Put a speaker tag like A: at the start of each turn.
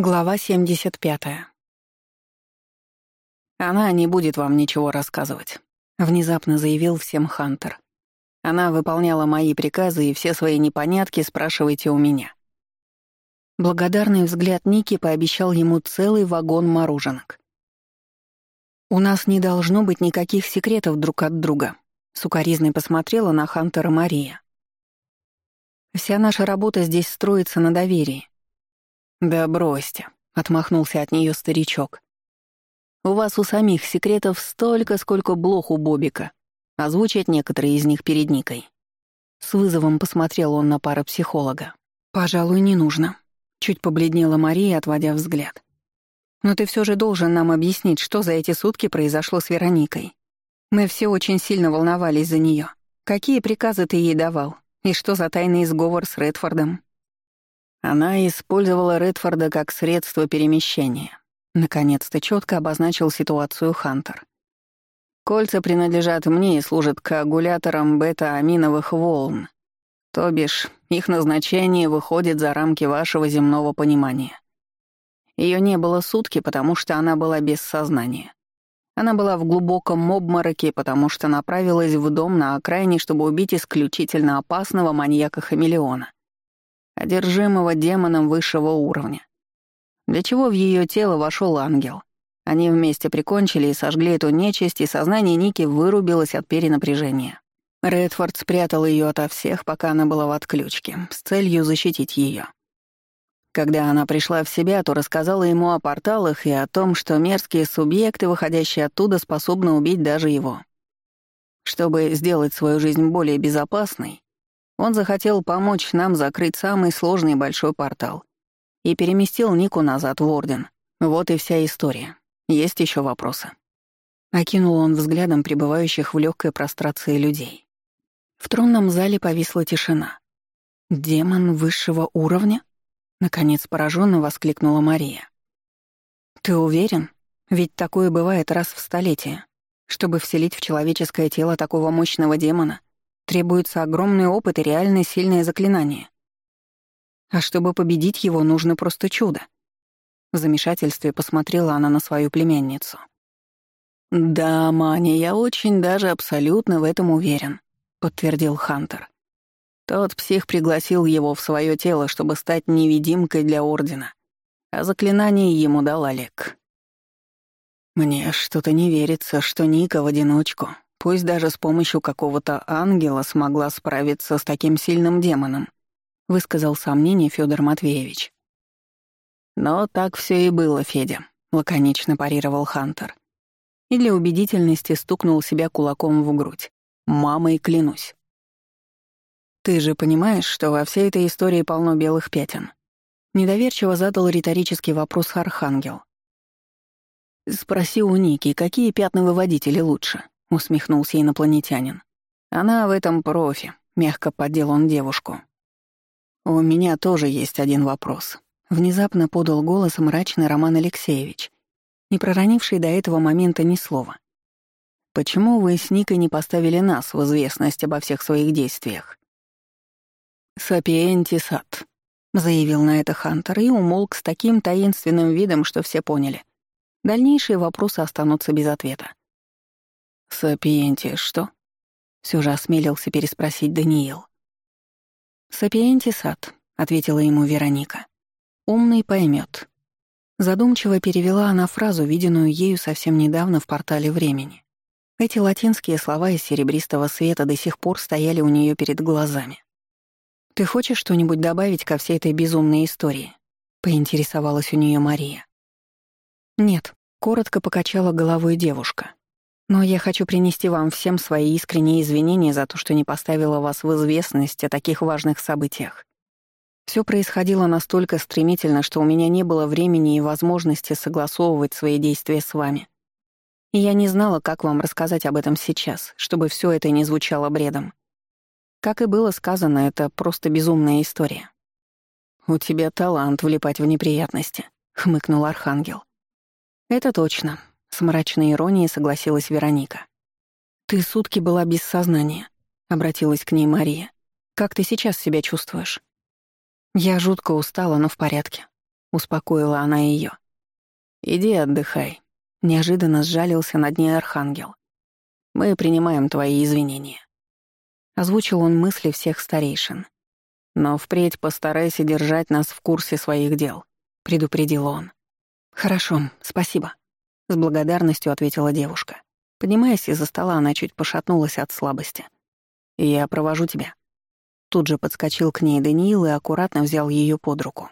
A: Глава 75. «Она не будет вам ничего рассказывать», — внезапно заявил всем Хантер. «Она выполняла мои приказы, и все свои непонятки спрашивайте у меня». Благодарный взгляд Ники пообещал ему целый вагон мороженок. «У нас не должно быть никаких секретов друг от друга», — сукоризной посмотрела на Хантера Мария. «Вся наша работа здесь строится на доверии, «Да бросьте», — отмахнулся от нее старичок. «У вас у самих секретов столько, сколько блох у Бобика. Озвучат некоторые из них перед Никой». С вызовом посмотрел он на парапсихолога. «Пожалуй, не нужно», — чуть побледнела Мария, отводя взгляд. «Но ты все же должен нам объяснить, что за эти сутки произошло с Вероникой. Мы все очень сильно волновались за нее. Какие приказы ты ей давал? И что за тайный сговор с Редфордом?» Она использовала Редфорда как средство перемещения. Наконец-то четко обозначил ситуацию Хантер. Кольца принадлежат мне и служат коагулятором бета-аминовых волн. То бишь, их назначение выходит за рамки вашего земного понимания. Ее не было сутки, потому что она была без сознания. Она была в глубоком обмороке, потому что направилась в дом на окраине, чтобы убить исключительно опасного маньяка-хамелеона одержимого демоном высшего уровня. Для чего в ее тело вошел ангел? Они вместе прикончили и сожгли эту нечисть, и сознание Ники вырубилось от перенапряжения. Редфорд спрятал ее ото всех, пока она была в отключке, с целью защитить ее. Когда она пришла в себя, то рассказала ему о порталах и о том, что мерзкие субъекты, выходящие оттуда, способны убить даже его. Чтобы сделать свою жизнь более безопасной, он захотел помочь нам закрыть самый сложный большой портал и переместил Нику назад в Орден. Вот и вся история. Есть еще вопросы?» Окинул он взглядом пребывающих в легкой прострации людей. В тронном зале повисла тишина. «Демон высшего уровня?» Наконец пораженно воскликнула Мария. «Ты уверен? Ведь такое бывает раз в столетие. Чтобы вселить в человеческое тело такого мощного демона, Требуется огромный опыт и реально сильное заклинание. А чтобы победить его, нужно просто чудо. В замешательстве посмотрела она на свою племянницу. «Да, Маня, я очень даже абсолютно в этом уверен», — подтвердил Хантер. Тот псих пригласил его в свое тело, чтобы стать невидимкой для Ордена. А заклинание ему дал Олег. «Мне что-то не верится, что Ника в одиночку Пусть даже с помощью какого-то ангела смогла справиться с таким сильным демоном», — высказал сомнение Федор Матвеевич. «Но так все и было, Федя», — лаконично парировал Хантер. И для убедительности стукнул себя кулаком в грудь. «Мамой клянусь». «Ты же понимаешь, что во всей этой истории полно белых пятен?» Недоверчиво задал риторический вопрос Архангел. «Спроси у Ники, какие пятновыводители лучше?» — усмехнулся инопланетянин. «Она в этом профи», — мягко поддел он девушку. «У меня тоже есть один вопрос», — внезапно подал голос мрачный Роман Алексеевич, не проронивший до этого момента ни слова. «Почему вы с Никой не поставили нас в известность обо всех своих действиях?» «Сапиентисат», — заявил на это Хантер и умолк с таким таинственным видом, что все поняли. Дальнейшие вопросы останутся без ответа. Сапиенти что?» — все же осмелился переспросить Даниил. Сапиенти сад», — ответила ему Вероника. «Умный поймет. Задумчиво перевела она фразу, виденную ею совсем недавно в портале времени. Эти латинские слова из серебристого света до сих пор стояли у нее перед глазами. «Ты хочешь что-нибудь добавить ко всей этой безумной истории?» — поинтересовалась у нее Мария. «Нет», — коротко покачала головой девушка. Но я хочу принести вам всем свои искренние извинения за то, что не поставила вас в известность о таких важных событиях. Все происходило настолько стремительно, что у меня не было времени и возможности согласовывать свои действия с вами. И я не знала, как вам рассказать об этом сейчас, чтобы все это не звучало бредом. Как и было сказано, это просто безумная история. «У тебя талант влипать в неприятности», — хмыкнул Архангел. «Это точно», с мрачной иронией согласилась Вероника. «Ты сутки была без сознания», — обратилась к ней Мария. «Как ты сейчас себя чувствуешь?» «Я жутко устала, но в порядке», — успокоила она ее. «Иди отдыхай», — неожиданно сжалился над ней Архангел. «Мы принимаем твои извинения». Озвучил он мысли всех старейшин. «Но впредь постарайся держать нас в курсе своих дел», — предупредил он. «Хорошо, спасибо». — с благодарностью ответила девушка. Поднимаясь из-за стола, она чуть пошатнулась от слабости. «Я провожу тебя». Тут же подскочил к ней Даниил и аккуратно взял ее под руку.